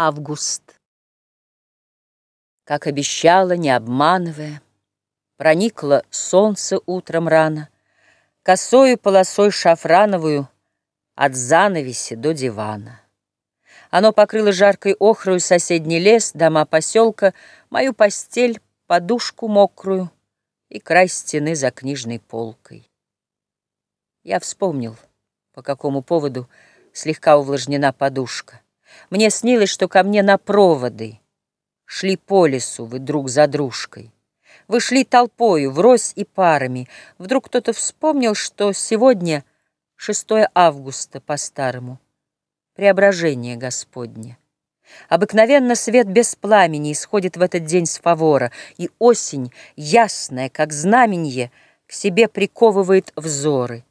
Август. Как обещала, не обманывая, Проникло солнце утром рано, Косою полосой шафрановую От занавеси до дивана. Оно покрыло жаркой охрою Соседний лес, дома поселка, Мою постель, подушку мокрую И край стены за книжной полкой. Я вспомнил, по какому поводу Слегка увлажнена подушка. Мне снилось, что ко мне на проводы Шли по лесу вы друг за дружкой. Вы шли толпою, врозь и парами. Вдруг кто-то вспомнил, что сегодня 6 августа по-старому. Преображение Господне. Обыкновенно свет без пламени исходит в этот день с фавора, и осень, ясная, как знаменье, к себе приковывает взоры.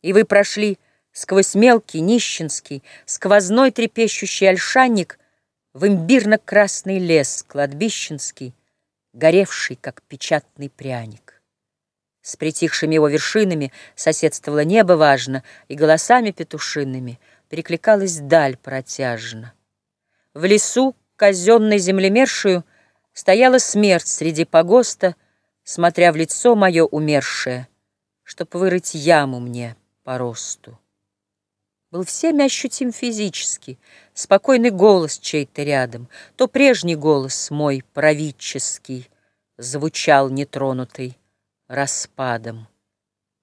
И вы прошли Сквозь мелкий, нищенский, сквозной трепещущий ольшанник В имбирно-красный лес кладбищенский, Горевший, как печатный пряник. С притихшими его вершинами Соседствовало небо важно, И голосами петушиными Перекликалась даль протяжно. В лесу, казенной землемершую, Стояла смерть среди погоста, Смотря в лицо мое умершее, Чтоб вырыть яму мне по росту был всеми ощутим физически, Спокойный голос чей-то рядом, То прежний голос мой правительский Звучал нетронутый распадом.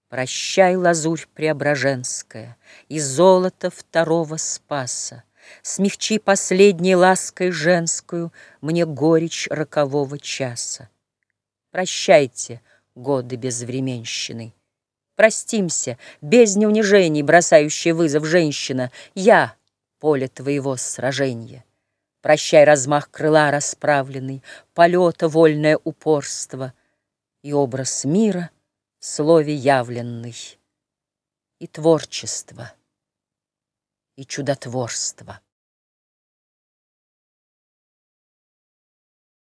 Прощай, лазурь преображенская, И золото второго спаса, Смягчи последней лаской женскую Мне горечь рокового часа. Прощайте, годы безвременщины, Простимся, без неунижений, бросающая вызов женщина, Я — поле твоего сражения. Прощай размах крыла расправленный, Полета вольное упорство И образ мира в слове явленный, И творчество, и чудотворство.